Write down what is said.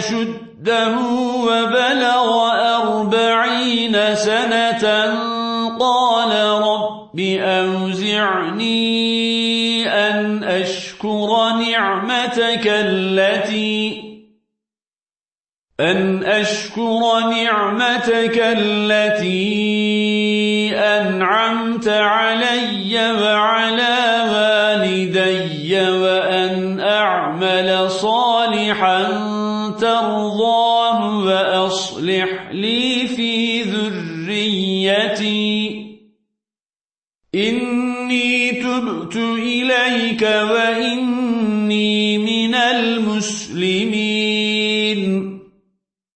أشده وبلغ أربعين سنة قال رب أوزعني أن أشكر نعمتك التي أن أشكر نعمتك التي أنعمت علي وعلى والدي وأن أعمل صالحا ترضاه وأصلح لي في ذريتي. إني تبت إليك وإني من المسلمين.